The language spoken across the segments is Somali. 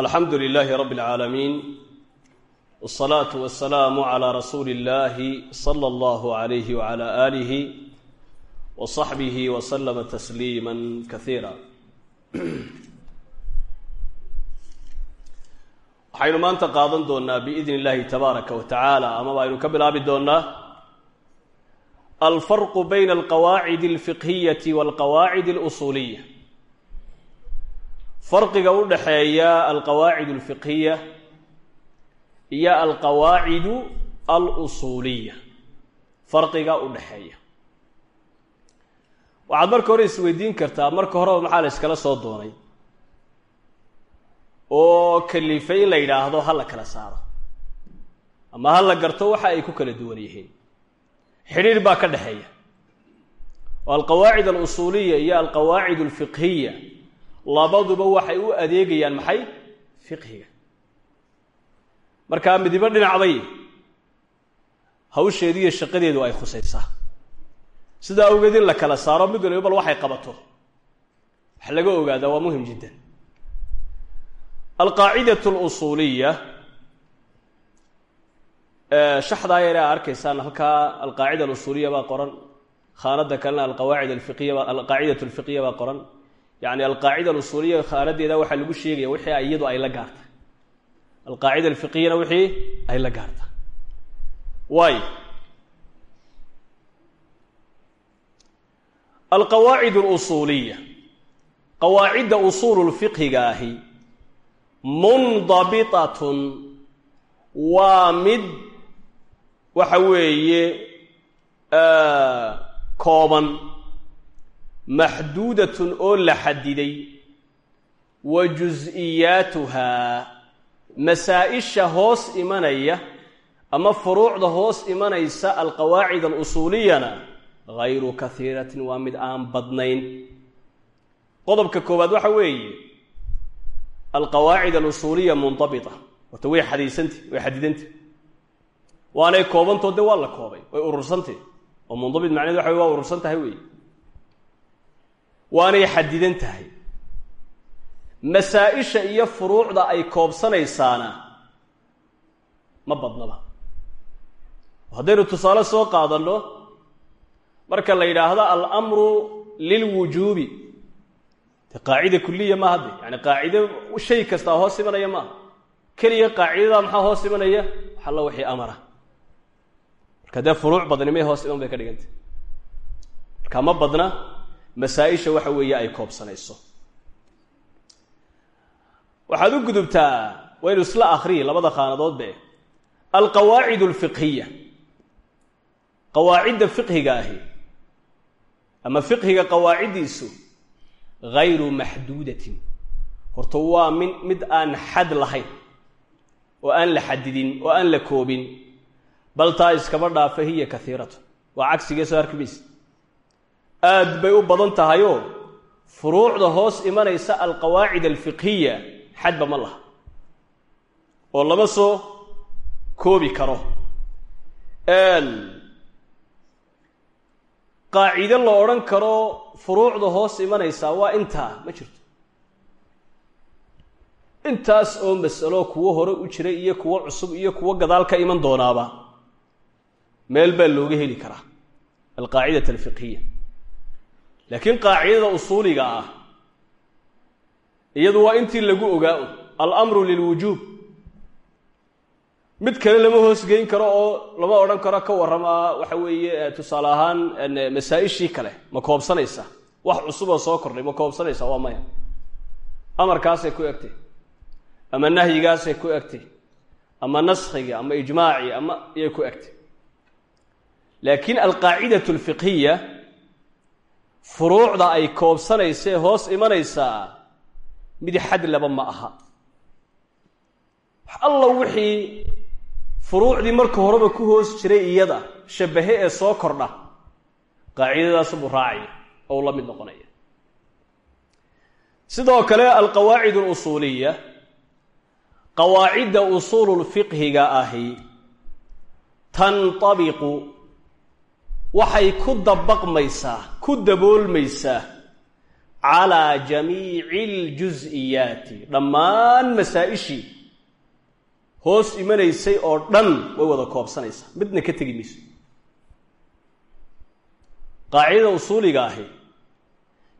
alxamdu lilaahi rabbi اlcaalamiin wsalaatu wasalaamu calaa rasuuli illaahi sala allahu alayhi wacala aalihi wa saxbihi wa salama tasliima kaiira waxaynu maanta qaadan doonnaa biidn illahi tabaaraka wa tacaala amaba aynu ka bilaabi doonnaa alfarqu bayna alqawaacid alfiqhiyati walqawaacid اlusuuliya farqiga u dhaxeeya alqawaacid alfiqhiya iyo alqawaacidu alusuuliya farqiga u dhaxeeya. Waxaad marka hore isweydiin kartaa marka horeba maxaa la iskala soo doonay? Oo kalifay in la yidhaahdo ha la kala saaro. Ama ha la garto waxa ay ku kala duwan yihiin. Xidhiir baa ka dhexeeya oo alqawaacid alusuuliya iyo alqawaacid alfiqhiya labaduba waxay u adeegayaan maxay? Fiqhiga. Markaa midibo dhinacbay hawsheedu iyo shaqadeedu ay khusaysaa. Sidaa awgeed in la kala saaro mid waliba bal waxay qabato. Wax laga ogaadaa waa muhiim jiddan. Alqaacidat alusuuliya shaxdaa yare a arkaysaan halkaa alqaacida alusuuliya baa qoran. Khaanada kalena alqawaacid alfiqiya ba alqaacidat alfiqiya baa qoran yani alqaacida alusuuliya khaanadeeda waxaa lagu sheegaya wixii iyadu ay la gaarta. Alqaacida alfiqiyana wixii ay la gaarta. Waay alqawaacid alusuuliya qawaacidda usuulu lfiqhiga ahi mundabitatun waa mid waxa weeye kooban maxduudatun oo la xadiday wa jus-iyaatuhaa masaa-isha hoos imanaya ama furuucda hoos imanaysa alqawaacid alusuuliyana hayru kahiiratin waa mid aan badnayn. Qodobka koowaad waxa weeye alqawaacid alusuuliya mundabita horta way xadiisantah way xadidantah waanay koobantoo de waa la koobay way urursantah oo mundabit macneed waxa wey waa urursan tahay wey waanay xadidan tahay. Masaa-isha iyo furuucda ay koobsanaysaana ma badnaba. Haddaynu tusaale soo qaadanno marka la yidhaahdo alamru lilwujuubi. De qaacida kuliya maaha de yani qaacide shay kastaa hoos imanaya maaha keliya qaacidada maxaa hoos imanaya? Wax alla wixii amara. Marka dee furuuc badni may hoos iman bay ka dhigantay. Marka ma badna masaa-isha waxa weeye ay koobsanayso. Waxaad u gudubtaa waynu isla akriyi labada khaanadoodbe alqawaacid alfiqhiya. Qawaacidda fiqhiga ahi ama fiqhiga qawaaciddiisu hayru maxduudatin. Horta waa min mid aan xad lahayn oo aan la xadidin oo aan la koobin. Bal taa iskaba dhaafa hiya kaiiratu waa cagsigee soo arki mayse aad bay u badan tahayoo furuucda hoos imanaysa alqawaacid alfiqhiya xadba ma laha oo lama soo koobi karo. Qaacido la odhan karo furuucda hoos imanaysaa waa intaa ma jirto. Intaas oo masalo kuwo hore u jira iyo kuwo cusub iyo kuwo gadaal ka iman doonaaba meel baa looga heli karaa alqaacidat alfiqhiya laakiin qaacidada usuuliga ah iyadu waa intii lagu ogaa alamru lilwujuub. Mid kale lama hoosgeyn karo oo lama odhan karo ka warrama waxa weeye tusaale ahaan masaa-ishii kale ma koobsanaysa. Wax cusuboo soo kordhay ma koobsanaysa waa maya. Amarkaasay ku egtay ama nahyigaasay ku egtay ama naskhiga ama ijmaacii ama iyay ku egtay. Laakiin alqaacidatu alfiqhiya furuucda ay koobsanaysee hoos imanaysaa mid xad laba ma aha. Wax alla wixii furuucdii marka horeba ku hoos jiray iyada shabahe ee soo kordha qaacidadaas buu raacaya ou la mid noqonaya. Sidoo kale alqawaacid alusuuliya qawaacidda usuululfiqhiga ahi tantabiqu waxay ku dabaqmaysaa ku daboolmaysaa calaa jamiici اljus-iyaati dhammaan masaa-ishii hoos imanaysay oo dhan way wada koobsanaysaa. Midna ka tegi mayso. Qaacidada usuuliga ahi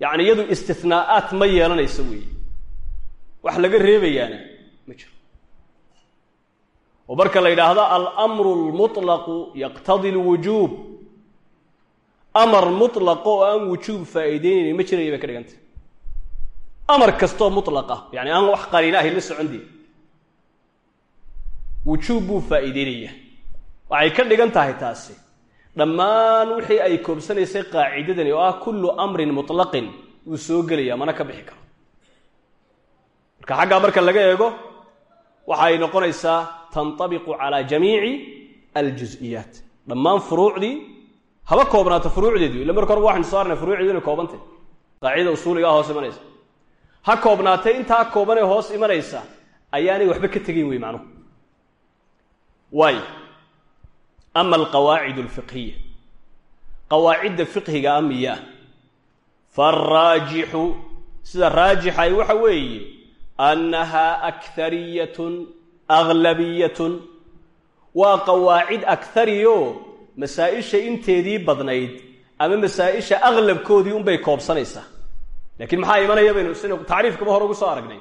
yacni iyadu istinaa'aat ma yeelanayso weeye wax laga reebayaana ma jiro. Oo marka la yidhaahdo almru lmuطlaqu yaqtadi lwujuub amar mulaqa oo aan wujuub faa'iideynayn ma jiraya bay ka dhigantay. Amar kastoo mulaqa yani aan wax qaliilaahay la socon dee wujuub buu faa'iideynaya waxay ka dhigan tahay taasi dhammaan wixii ay koobsanaysay qaacidadani oo ah kullu amrin mutlaqin wuu soo gelaya mana ka bixi karo. Marka xaggaa marka laga eego waxay noqonaysaa tantabiqu calaa jamiici aljusiyaat dhammaan furuucdii haba koobnaato furuucdeedu illa marka hore waxaynu soo arnay furuucdeedu inay koobantay. Qaacida usuuligaa hoos imanaysa. Ha koobnaatay intaa koobanee hoos imanaysa ayaanay waxba ka tegayn wey macnuhu. Waay. Ama alqawaacid alfiqhiya. Qawaacidda fiqhiga a miyaa faaraajixu sida raajixay waxa weeye annahaa akhariyatun aglabiyatun waa qawaacid akhariyo masaa-isha inteedii badnayd ama masaa-isha aqlabkoodii unbay koobsanaysaa laakiin maxaa imanaya baynu sinu tacriifkaba hore ugu soo aragnay?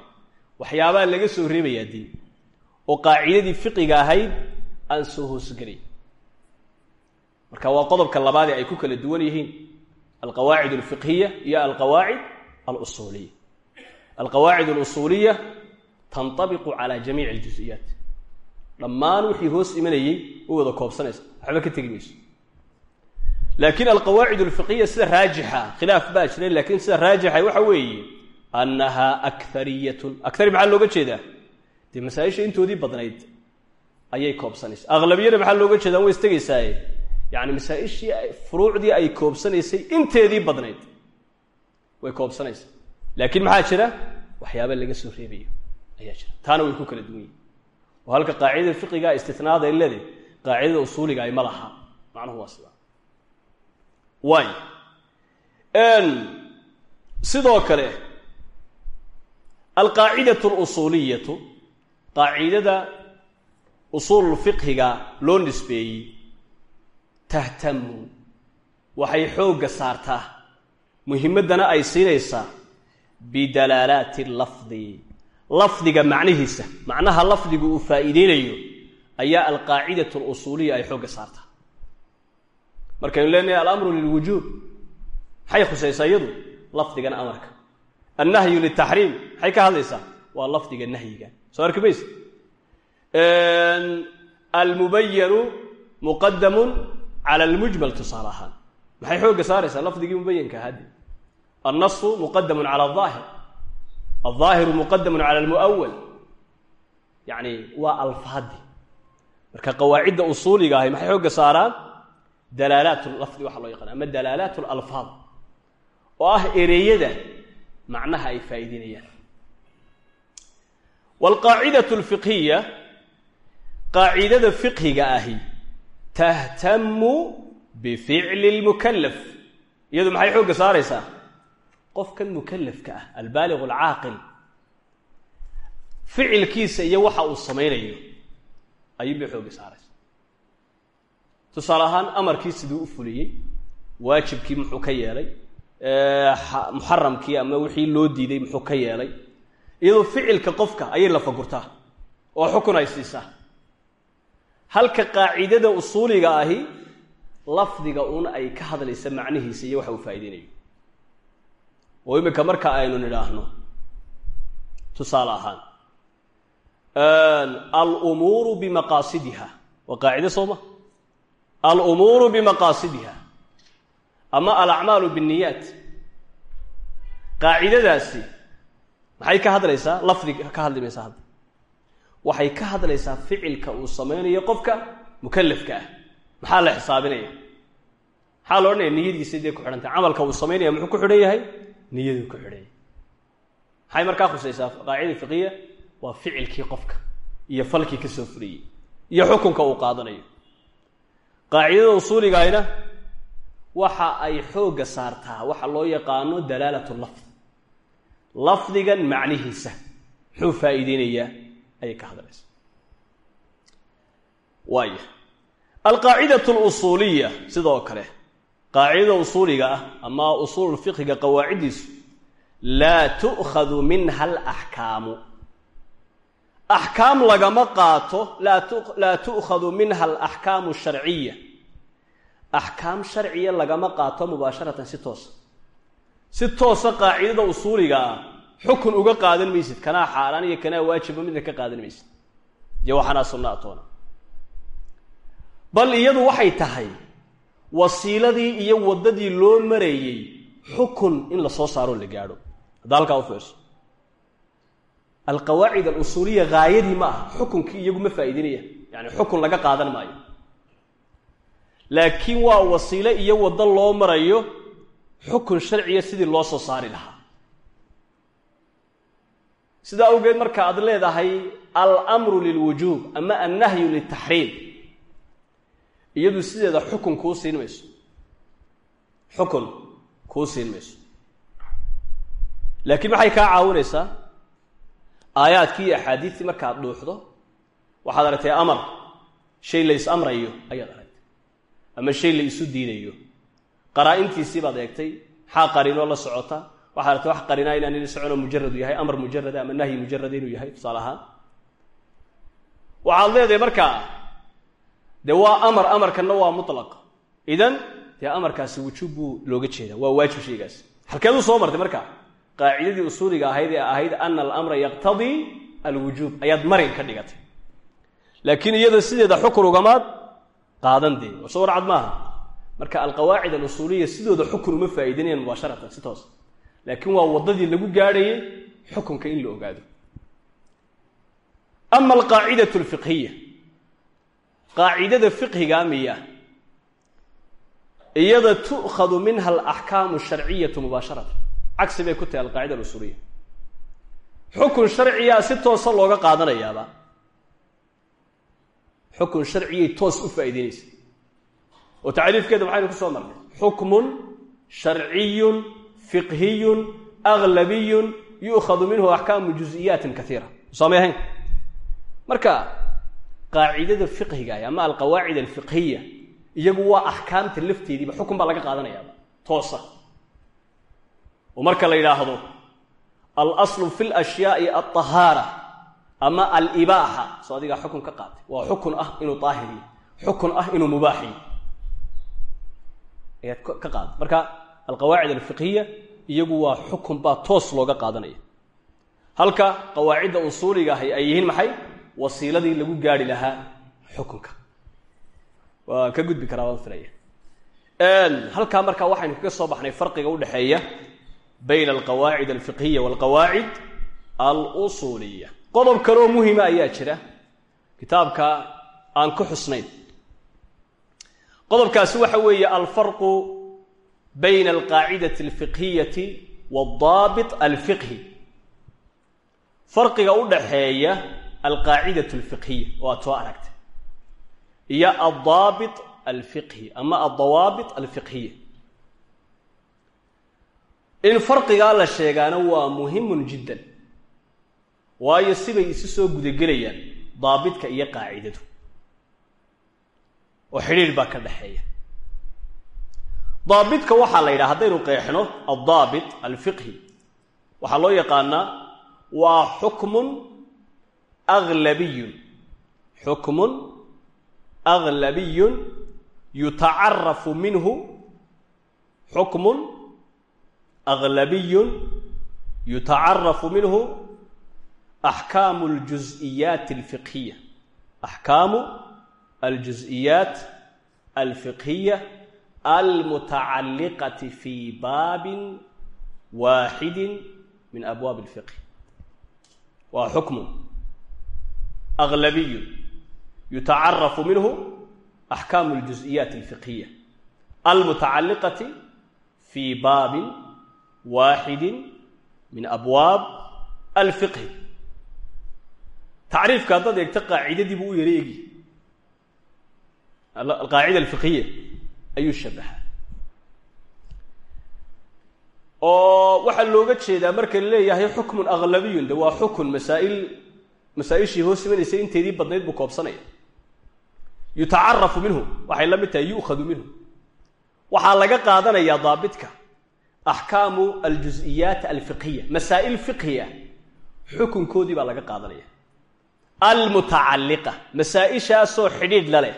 Waxyaabaha laga soo reebayaa diin. Oo qaacidadii fiqiga ahayd aan soo hoosgelay marka waa qodobka labaad ee ay ku kala duwan yihiin alqawaacid alfiqhiya iyo alqawaacid alusuuliya alqawaacid alusuuliya tantabiqu calaa jamiici aljusiyaat dhammaan wixii hoos imanayey way wada koobsanaysa. Waxba ka tegi mayso. Laakiin alqawaacid alfiqhiya sida raajixa khilaaf baa jiray laakiin sida raajixa waxa weeye annahaa akhariyatun akhari maxaa looga jeedaa? Dee masaa-isha intoodii badnayd ayay koobsanaysa. Aqlabiyana maxaa looga jeedaa? Way istegaysaa yani masaa-ishii furuucdii ay koobsanaysay inteedii badnayd way koobsanaysaa laakiin maxaa jira? Waxyaaba laga soo reebayo ayaa jira. Taana way ku kala duwan yihiin oo halka qaacidada fiqiga istinaada leedahay qaacidada usuuliga ay ma laha. Macnuhu waa sidaa waay. Sidoo kale alqaacidatu alusuuliyatu qaacidada usuul fiqhiga loo nisbeeyey tahtamu waxay xoogga saartaa. Muhimaddana ay siinaysaa bidalaalaati lafdi lafdiga macnihiisa macnaha lafdigu uu faa'iideynayo ayaa alqaacidatu alusuuliya ay xoogga saartaa markaynu leenahay alamru lilwujuub maxay khusaysaa iyadu? Lafdigana amarka. Annahyu liltaxriim maxay ka hadlaysaa? Waa lafdiga nahyiga. Soo arki mayse almubayanu muqadamun cala almujmal tusaale ahaan maxay xoogga saaraysaa? Lafdigii mubayanka haddi annasu muqadamun cala aldaahir aldaahiru muqadamun cala almu'awal yacni waa alfaadi marka qawaacidda usuuliga ahi maxay xoogga saaraan dalaalaat lafdi waxaa loo yaqana ama dalaalaat alalfaad oo ah ereyada macnaha ay faa'iideynayaan waalqaacidatu alfiqhiya qaacidada fiqhiga ahi tahtamu bificli lmukalaf iyadu maxay xoogga saaraysaa qofkan mukalafka ah albaaliq alcaaqil ficilkiisa iyo waxa uu samaynayo ayuun bay xoogga saaraysaa tusaale ahaan amarkii siduu u fuliyey waajibkii muxuu ka yeelay muxaramkii ama wixii loo diiday muxuu ka yeelay iyadoo ficilka qofka ayay lafagurtaa oo xukun ay siisaa halka qaacidada usuuliga ahi lafdiga un ay ka hadlaysa macnihiisa iyo waxa uu faa'iideynayo oo imika marka aynu nidhaahno. Tusaale ahaan alumuuru bimaqaasidiha waa qaacide sooma alumuuru bimaqaasidiha ama alacmaalu binniyaat qaacidadaasi maxay ka hadlaysaa? Lafdiga ka hadli maysaa waxay ka hadlaysaa ficilka uu samaynayo qofka mukalafka ah. Maxaa la xisaabinaya? Maxaa la odhanaya niyadiisa dee ku xidhantay? Camalka uu samaynaya muxuu ku xidhan yahay niyaduu ku xidhan yahay maxay markaa khusaysaa qaacida fiqiya waa ficilkii qofka iyo falkii ka soo fuliyey iyo xukunka uu qaadanayo. Qaacidada usuuligayna waxa ay xoogga saartaa waxa loo yaqaano dalaalat lafd. Lafdigan macnihiisa muxuu faa'iideynayaa ayay ka hadlaysa waaya alqaacidatu alusuuliya sidoo kale qaacidada usuuliga ah ama usuululfiqhiga qawaaciddiisu laa tu'khadu minha alaxkaamu axkaam lagama qaato laa tu'khadu minha alaxkaamu sharciya axkaam sharciya lagama qaato mubaasharatan si toosa. Si toosa qaacidada usuuliga ah xukun uga qaadan maysid kanaa xaaraan iyo kanaa waajiba midna ka qaadan maysid. Iyo waxanaa sunna bal iyadu waxay tahay wasiiladii iyo waddadii loo marayey xukun in la soo saaroo la gaadho. Hadda halkaa u fiirso. Alqawaacid alusuuliya haayadii ma aha xukunkii iyagu ma faa'iidinaya yani xukun laga qaadan maayo. Laakiin waa wasiilo iyo waddo loo marayo xukun sharciya sidii loo soo saari lahaa. Sidaa awgeed marka aad leedahay almru lilwujuub ama annahyu liltaxriim iyadu sideeda xukun kuu siin mayso. Xukun kuu siin mayso. Laakiin maxay kaa caawinaysaa? Aayaadkii iyo axaadiistii markaad dhuuxdo waxaad aragtay amar shay la is amrayo ayaad aragtay. Ama shay la isu diidayo. Qaraa-intiisii baad eegtay maxaa qariinoo la socota. Waxaad aragtay wax qarinaa inaan ila soconoo mujaradu yahay amar mujarada ama nahyi mujarada inuu yahay tusaale ahaan. Waxaad leedahay markaa dee waa amar amarkanna waa mutlaq. Idan dee amarkaasi wujuub buu looga jeedaa waa waajib shaygaasi halkeeduu soo martay marka qaacidadii usuuliga ahayd ee ahayd ana alamra yaqtadii alwujuub ayaad marin ka dhigatay. Laakiin iyada sideeda xukun ugamaad qaadan dee soo warcad maaha. Marka alqawaacid alusuuliya sidooda xukun uma faa'iidinayaan mubaasharatan si toos. Laakiin waa waddadii lagu gaadhayay xukunka in la ogaado. Ama alqaacidatu alfiqhiya qaacidada fiqhiga miya. Iyada tu'khadu minha alaxkaamu sharciyatu mubaasharatan cagsi bay ku tahay alqaacida alusuuliya xukun sharciyaa si toosa looga qaadanayaaba xukun sharciyay toos u faa'iideynaysa oo tacriifkeeda maxaynu ku soo marnay? Xukmun sharciyun fiqhiyun aglabiyun yu'khadu minhu axkaamu juز'iyaatin kaiira ahayn? Marka qaacidada fiqhiga ama alqawaacid alfiqhiya. Iyagu waa axkaamta lafteediiba xukun baa laga qaadanayaaba toosa. Oo marka la yidhaahdo alaslu fi lashyaai alطahaara ama alibaaxa soo adigaa xukun ka qaatay. Waa xukun ah inuu daahiriyo. Xukun ah inuu mubaaxiyo. Ayaad ka qaada marka alqawaacid alfiqhiya iyagu waa xukun baa toos looga qaadanaya. Halka qawaacidda usuuliga ahi ay yihiin maxay wasiiladii lagu gaari lahaa xukunka. Waa ka gudbi karaa waan filaya halkaa markaa waxaynu kaga soo baxnay farqiga udhexeeya bayna alqawaacid alfiqhiya walqawaacid alusuuliya qodob kaleoo muhima ayaa jira. Kitaabka aan ku xusnayn. Qodobkaasi waxa weeye alfarqu bayna alqaacidati alfiqhiyati waadaabit alfiqhi. Farqiga u dhaxeeya alqaacidatu alfiqhiya oo aad soo aragtay iyo aldaabit alfiqhi ama aldawaabit alfiqhiya in farqigaa la sheegaana waa muhimun jiddan waayo sibay isu soo gudagelayaan daabitka iyo qaacidadu oo xidhiir baa ka dhexeeya daabitka waxaa la yidhaha haddaynu qeexno aldaabit alfiqhi waxaa loo yaqaanaa waa xukmun aglabiyun xukmun aglabiyun yutacarafu minhu xukmun aglabiyun yutacarafu minhu axkaamu اljuz'iyaat alfiqhiya axkaamu aljuز'iyaat alfiqhiya almutacalliqati fi baabin waaxidi min abwaab اlfiqh waa xukmu aglabiyu yutacarafu minhu axkaamu اljuz'iyaat alfiqhiya almutacalliqati fi baabin waaxidi min abwaab alfiqhi tacriifka haddaad eegto qaacidadii buu u yara egi alqaacida alfiqhiya ayuu shabahaa oo waxaa looga jeedaa marka la leeyahay xukmun aklabiyun de waa xukun masaail masaa-ishii hoos imanaysay inteedii badnayd buu koobsanaya. Yutacarafu minhu waxay la mid tahay yu'khadu minhu. Waxaa laga qaadanayaa daabitka axkaamu aljuziyaat alfiqhiya masaa'il fiqhiya xukunkoodii baa laga qaadanaya. Almutacalliqa masaa-ishaasoo xidhiidh la leh.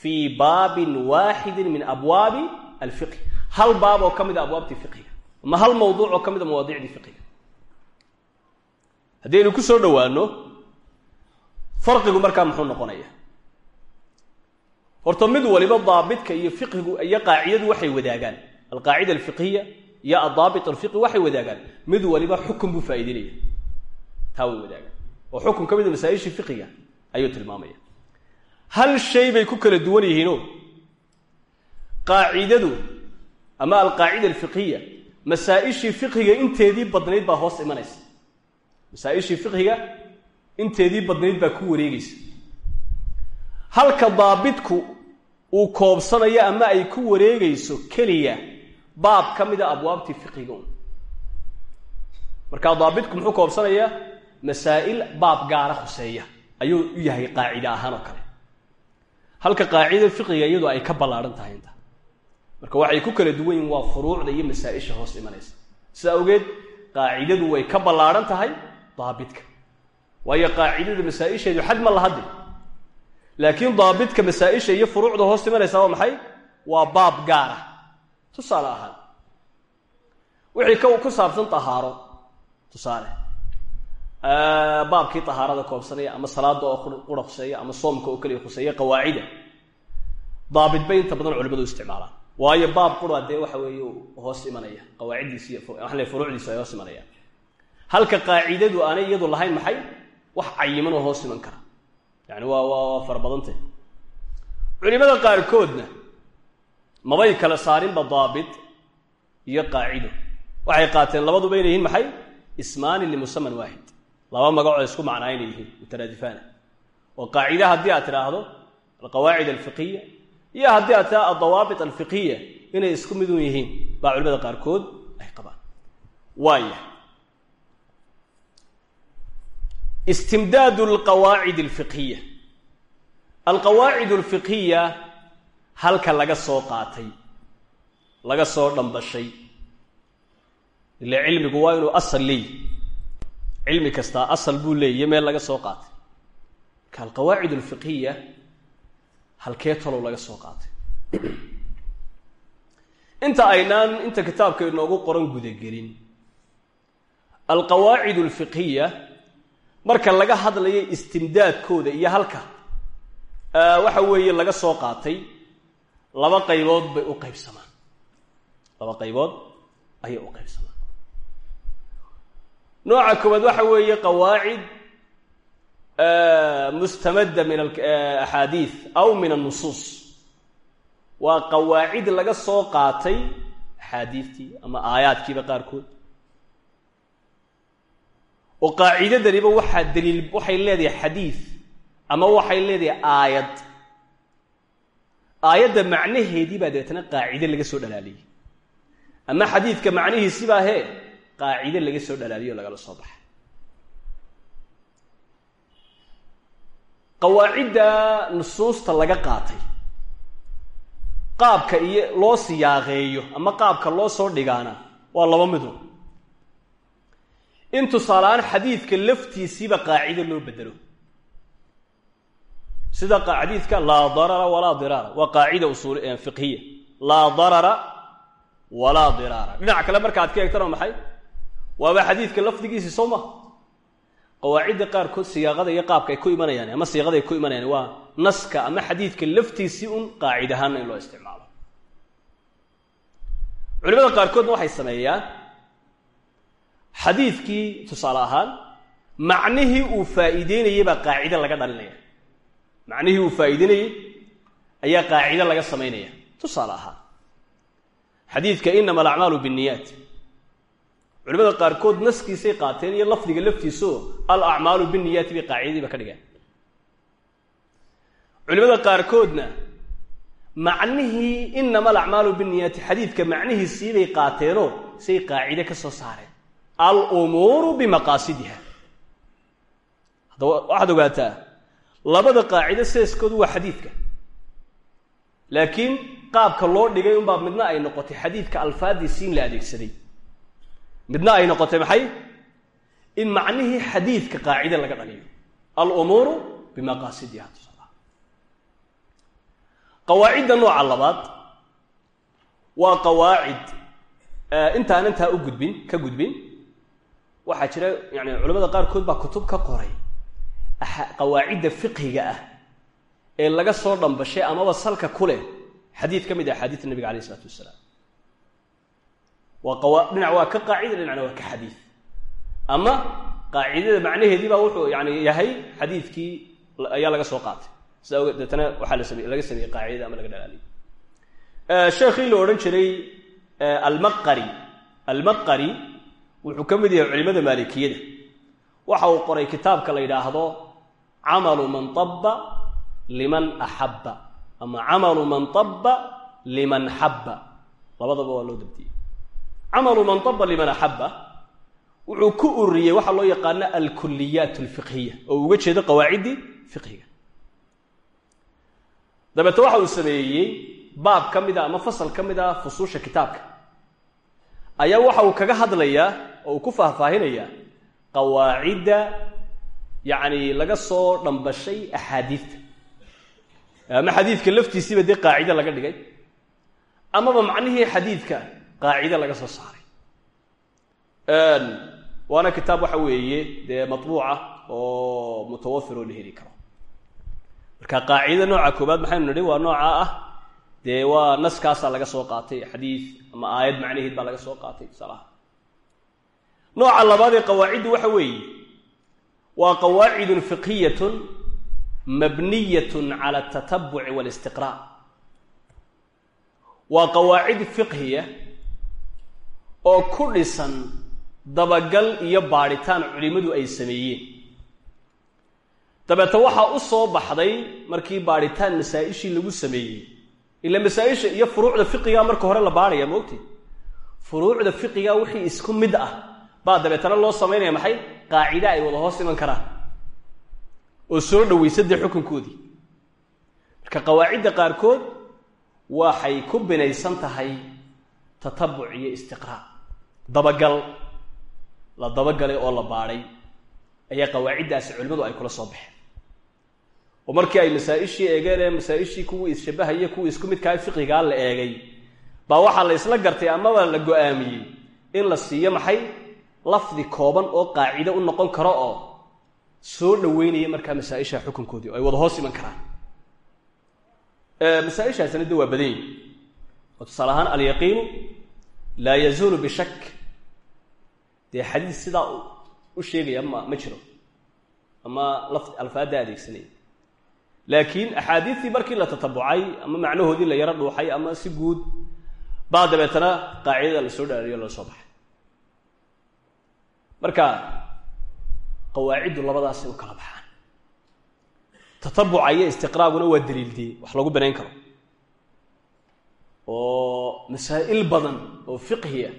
Fii baabin waaxidin min abwaabi alfiqhi hal baab oo ka mid a abwaabtii fiqhiga ama hal mawduuc oo ka mid a mawaadicdii fiqhiga haddaynu ku soo dhowaano farqigu markaa muxuu noqonaya horta mid waliba daabidka iyo fiqhigu iyo qaacidadu waxay wadaagaan. Alqaacida alfiqhiya iyo adaabit alfiqhi waxay wadaagaan. Mid waliba xukun buu faa'ideynaya taa way wadaagaan oo xukun ka mid a masaa-ishii fiqiga ayuu tilmaamaya hal shay bay ku kala duwan yihiinoo? Qaacidadu ama alqaacida alfiqhiya masaa-ishii fiqhiga inteedii badnayd baa hoos imanaysa masaa-ishii fiqhiga inteedii badnayd baa ku wareegaysa. Halka daabitku uu koobsanayo ama ay ku wareegayso keliya baab ka mida abwaabtii fiqhiga un markaa daabitku muxuu koobsanayaa masaa'il baab gaara khuseeya. Ayuu u yahay qaacide ahaan oo kale. Halka qaacida fiqiga iyadu ay ka ballaadhan tahay inta. Marka waxay ku kala duwan yihiin waa furuucda iyo masaa-isha hoos imanaysa. Sida awgeed qaacidadu way ka ballaadhan tahay daabitka waayo qaacidada masaa-isheedu xad ma lahadde laakiin daabitka masaa-isha iyo furuucda hoos imanaysa waa maxay? Waa baab gaara tusaale ahaan wixii ka ku saabsan tahaaro. Tusaale baabkii tahaarada koobsanaya ama salaada oo qura khuseeya ama soomka oo keliya khuseeya qawaacida. Daabit bay inta badan culimadu isticmaalaan. Waayo baab qura dee waxa weeye hoos imanaya. Qawaaciddiisi furuucdiisu ay hoos imanayaan halka qaacidadu aanay iyadu lahayn maxay? Wax cayiman oo hoos iman kara. Yani waa waa waa fara badantay culimada qaarkoodna mabay kala saarinba daabit iyo qaacido. Waxay qaateen labaduba inay yihiin maxay? Ismaani limusaman waaxid laba magacoo isku macnaa inay yihiin mutaraadifaana oo qaacida haddii aad tidhaahdo alqawaacid alfiqiya iyo haddii aad tidhahdo aldawaabit alfiqiya inay isku midun yihiin baa culimada qaarkood ay qabaan. Waaya istimdaad alqawaacid alfiqhiya. Alqawaacid alfiqhiya halka laga soo qaatay laga soo dhambashay. Ila cilmigu waa inuu asal leeyi cilmi kastaa asal buu leeyahy meel laga soo qaatay. Marka alqawaacid alfiqhiya halkee talow laga soo qaatay. Inta aynaan inta kitaabka inoogu qoran gudagelin. Alqawaacid alfiqhiya marka laga hadlayo istimdaadkooda iyo halka waxa weeye laga soo qaatay laba qaybood bay u qaybsamaan. Laba qaybood ayay u qaybsamaan. Nooca koowaad waxa weeye qawaacid mustamada min axaadiid aw min annusuus. Waa qawaacid laga soo qaatay axaadiidtii ama aayaadkiiba qaarkood oo qaacidadaniba waxaa daliil waxay leedahay xadiid ama waxay leedahay aayad. Aayadda macnaheedii baa dabeetana qaacide laga soo dhalaaliyey. Ama xadiidka macnihiisibaa hee qaacide laga soo dhalaaliyo o lagala soo baxay. Qawaacidda nusuusta laga qaatay. Qaabka iyo loo siyaaqeeyo ama qaabka loo soo dhigaana waa laba midun in tusaaleaan xadiidka laftiisiiba qaacide loo bedelo. Sida xadiidka laa darara walaa diraara. Waa qaacida usuul fiqhiya. Laa darara walaa diraara. Dhinac kale marka ad ka eegtana maxay? Waaba xadiidka lafdigiisi soo maha qawaacidda qaarkood siyaaqada iyo qaabka ay ku imanayaan ama siiqada ay ku imanayaan waa naska ama xadiidka laftiisii un qaacid ahaana in loo isticmaalo. Culimada qaarkoodna waxay sameeyaan xadiidkii tusaale ahaan macnihii uu faa'iideynayey baa qaacide laga dhalinaya. Macnihii uu faa'iideynayey ayaa qaacide laga samaynaya tusaale ahaan. Xadiidka inama alacmaalu binniyaat. Culimada qaarkood naskiisay qaateen iyo lafdiga laftiisao al acmaalu binniyaati bay qaacidadiiba ka dhigeen culimada qaarkoodna macnihii inama alacmaalu binniyaati xadiidka macnihiisiibay qaateenoo say qaacide ka soo saareen alumuuru bimaqaasidiha. Haddaba waxaad ogaataa labada qaacide seeskoodu waa xadiidka. Laakiin qaabka loo dhigay unbaa midna ay noqotay xadiidka alfaadiisi in la adeegsaday. Midna ay noqotay maxay? In macnihii xadiidka qaacide laga dhaliyo. Alumuuru bimaqaasidiha. Qawaacidda nooca labaad waa qawaacid intaan intaa u gudbin ka gudbin waxaa jira yani culamada qaarkood baa kutub ka qoray. Qawaacidda fiqhiga ah ee laga soo dhambashay amaba salka ku leh. Xadiid ka mid ah axaadiidta nabiga alayh isalaatu wasalaam waa dhinac waa ka qaacida dhinacna waa ka xadiid. Ama qaacidada macnaheedii baa wuxuu yani yahay xadiidkii ayaa laga soo qaatay. Sida oge deetana waxaa la samey laga sameeyey qaacidada ama laga dhalaaliyay sheekhii la odhan jiray almaqari. Almaqari wuxuu ka mid yahay culimada maalikiyada. Waxa uu qoray kitaabka la yidhaahdo camalu man tabba liman axabba ama camalu man tabba liman xabba labadaba waa loo dabdiyey. Camalu man tabba liman axabba wuxuu ku ururiyey waxaa loo yaqaano alkuliyaat alfiqhiya oo uga jeedo qawaaciddii fiqhiga. Dabeete waxa uu sameeyey baab ka mid a ama fasal ka mid ah fusuusha kitaabka. Ayaa waxa uu kaga hadlayaa oo uu ku faahfaahinayaa qawaacidda yacni laga soo dhambashay axaadiidta. Ama xadiidka laftiisiiba dee qaacide laga dhigay. Amaba macnihii xadiidka qaacide laga soo saaray. Waana kitaab waxa weeye dee matbuuca oo mutawafir oo la heli karo. Marka qaacidada nooca koobaad maxaynu nidhi waa nooca ah dee waa naskaasaa laga soo qaatay xadiid ama aayad macnaheed baa laga soo qaatay salaha nooca labaad ee qawaaciddu waxa weeye waa qawaacidun fiqhiyatun mabniyatun cala altatabuci waalistiqraa waa qawaacid fiqhiya oo ku dhisan dabagal iyo baadhitaan culimmadu ay sameeyeen. Dabeete waxaa u soo baxday markii baadhitaan masaa-ishii lagu sameeyey ila masaa-isha iyo furuucda fiqigaa marka hore la baadhaya ma ogti furuucda fiqiga wixii isku mid ah baa dabeetana loo samaynaya maxay? Qaacide ay wada hoos iman karaan. Oo soo dhawaysa dee xukunkoodii. Marka qawaacidda qaarkood waxay ku binaysan tahay tatabuc iyo istiqraa dabagal. La dabagalay oo la baadhay ayaa qawaaciddaasi culimmadu ay kula soo baxeen. Oo markii ay masaa-ishii eegeen ee masaa-ishii kuwii isshabahaya kuwii isku midkaa fiqigaa la eegay. Baa waxaa la isla gartay amaba la go'aamiyey in la siiyo maxay lafdi kooban oo qaacide u noqon karo oo soo dhaweynaya markaa masaa-isha xukunkoodii. Oo ay wada hoos iman karaan. Masaa-ishaasina de waa badan yihi oo tusaale ahaan alyaqiinu laa yazuulu bishak dee xadiis sidaa u sheegaya ma ma jiro. Ama lafdi alfaadda adeegsanaya laakiin axaadiistii markii la tatabucay ama macnahoodii la yaro dhuuxay ama si guud baa dabeetana qaacidada la soo dhaariyo la soo baxay marka qawaaciddu labadaasay u kala baxaan. Tatabuca iyo istiqraaguna waa daliildee wax lagu banayn karo. Oo masaa'il badan oo fiqhiya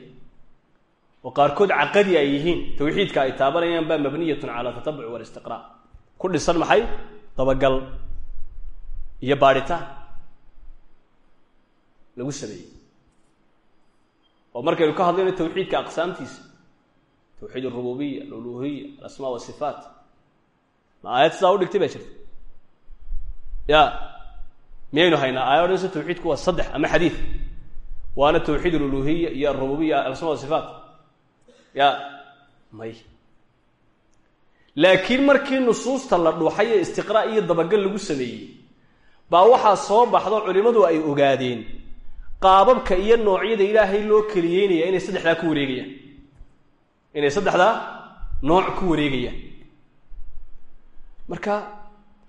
oo qaarkood caqadi ay yihiin tawxiidka ay taabanayaan baa mabniyatun cala tatabuci walistiqraa ku dhisan maxay? Dabagal iyo baadhitaan lagu sameeyey. Oo markaynu ka hadlayno tawxiidka aqsaamtiisa tawxiid arububiya aluluhiya alasmaa wasifaat ma aayad sidaa u dhigtay baa jirta ya miyaynu haynaa? Aaya odhanaysa tawxiidku waa saddex ama xadiid. Waana tawxiid aluluhiya iyo arububiya alasmaa wasifaat ya may. Laakiin markii nusuusta la dhuuxay ee istiqraa iyo dabagal lagu sameeyey baa waxaa soo baxdo culimmadu ay ogaadeen qaababka iyo noocyada ilaahay loo keliyeynaya inay saddexdaa ku wareegayaan inay saddexdaa nooc ku wareegayaan. Marka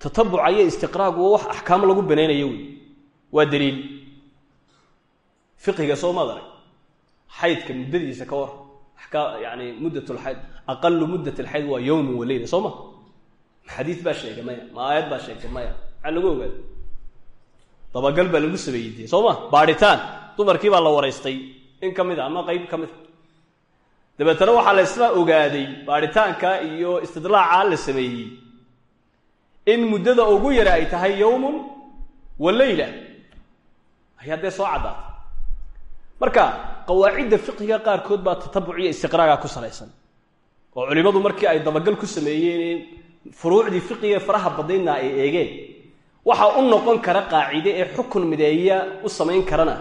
tatabuca iyo istiqraagu waa wax axkaam lagu banaynayo wey waa daliil. Fiqiga soo maad xaydka muddadiisa ka war akaa yani muddat lxayd aqalu muddat alxayd waa yowmin wa leyla soo ma? Xadiid baa sheegay maya. Ma aayad baa sheegtay maya. Maxaa lagu ogaada? Dabagal baa lagu sameeyey dee soo ma? Baadhitaan. Dumarkii baa la waraystay. In ka mid a ama qeyb ka mid a dabeetana waxaa la isla ogaaday baaritaanka iyo istidlaacaa la sameeyey. In muddada ugu yara ay tahay yowmun wa leyla ayaa dee soo caddaatay. Marka qawaacidda fiqiga qaarkood baa tatabuc iyo istiqraaga ku salaysan. Oo culimadu markii ay dabagal ku sameeyeen furuucdii fiqiga faraha badnaydna ay eegeen waxaa u noqon kara qaacide ee xukun mideeya u samayn karana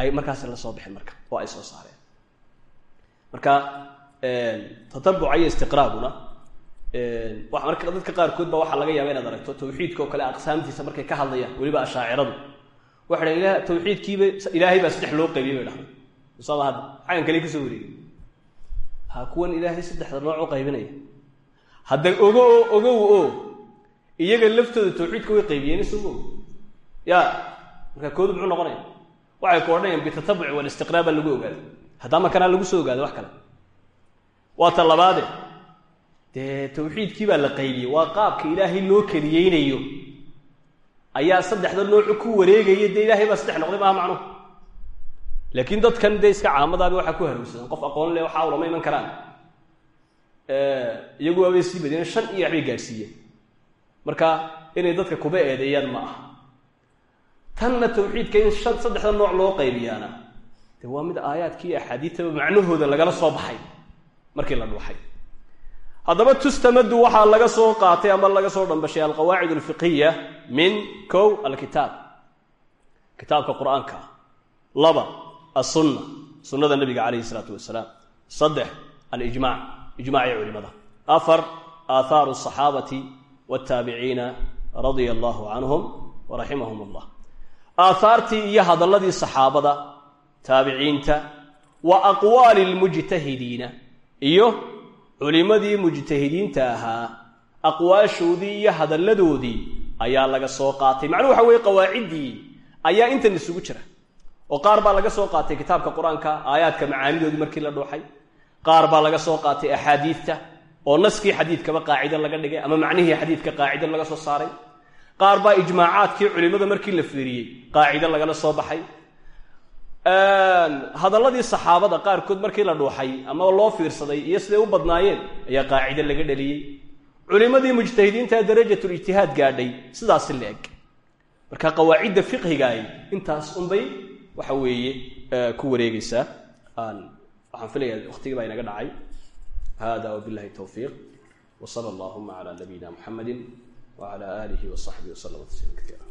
ay markaasi la soo bixin marka oo ay soo saareen marka tatabuca iyo istiqraaguna wa marka dadka qaarkood ba waxaa laga yaaba inaad aragto tawxiidka oo kale aqsaamtiisa markay ka hadlayaan weliba ashaaciradu. Waxay dhahan tawxiidkiiba ilaahay baa saddex loo qaybiyay bay dhahan musaaba hadda xagan kale ka soo wareegay. Ha kuwan ilaahay saddexda nooc u qaybinaya. Hadda ogo oo ogow oo iyaga laftooda tawxiidka way qaybiyeen isugo ya marka koodu muxuu noqonaya waxay ku odhanayaan bitatabuci walistiqraa baa lagu ogaada haddaama kanaa lagu soo ogaado wax kale. Waa ta labaade. Dee tawxiidkii baa la qaybiyey. Waa qaabka ilaahay loo keliyeynayo ayaa saddexda noocu ku wareegaya dee ilaahay baa saddex noqday maaha macnuhu laakiin dadkan dee iska caamadaaba waxaa ku haruursadan qof aqoon leh waxaa ulama iman karaan. Iyagu waabay sii badiyeen shan iyo waxbay gaadhsiiyeen. Marka inay dadka kuba eedeeyaan ma aha. Tanna tawxiidka in shan saddexda nooc loo qaybiyaana de waa mid aayaadkii axaadiidtaba macnahooda lagala soo baxay. Markii la dhuuxay. Haddaba tustamadu waxaa laga soo qaatay ama laga soo dhambashay alqawaacid alfiqiya min kow alkitaab. Kitaabka qur'aanka. Laba asunna sunnada nabiga calayhi isalaatu wasalaam saddex alijmac ijmacii culimada. Afar aahaaru asaxaabati wataabiciina radia allahu canhum waraximahum allah aahaartii iyo hadalladii saxaabada taabiciinta wa aqwaali lmujtahidiina. Iyo culimmadii mujtahidiinta ahaa aqwaashoodii iyo hadalladoodii ayaa laga soo qaatay. Macnuhu waxa weeye qawaaciddii ayaa intan isugu jira oo qaar baa laga soo qaatay kitaabka qur'aanka aayaadka macaanidoodii markii la dhuuxay. Qaar baa laga soo qaatay axaadiidta oo naskii xadiidkaba qaacida laga dhigay ama macnihii xadiidka qaacida laga soo saaray. Qaar baa ijmaacaadkii culimada markii la fiiriyey qaacide lagala soo baxay hadalladii saxaabada qaarkood markii la dhuuxay ama loo fiirsaday iyo siday u badnaayeen ayaa qaacide laga dhaliyey. Culimadii mujtahidiinta darajatu ijtihaad gaadhay sidaasi la eg marka qawaacidda fiqhigaay intaas unbay waxa weeye ku wareegeysaa waxaan filaya waktigii baa inaga dhacay. Hada wabillahi towfiiq wsala allahuma cala nabiyina muxamedi wcala aalihi wasaxbihi waslama tasliima kaiira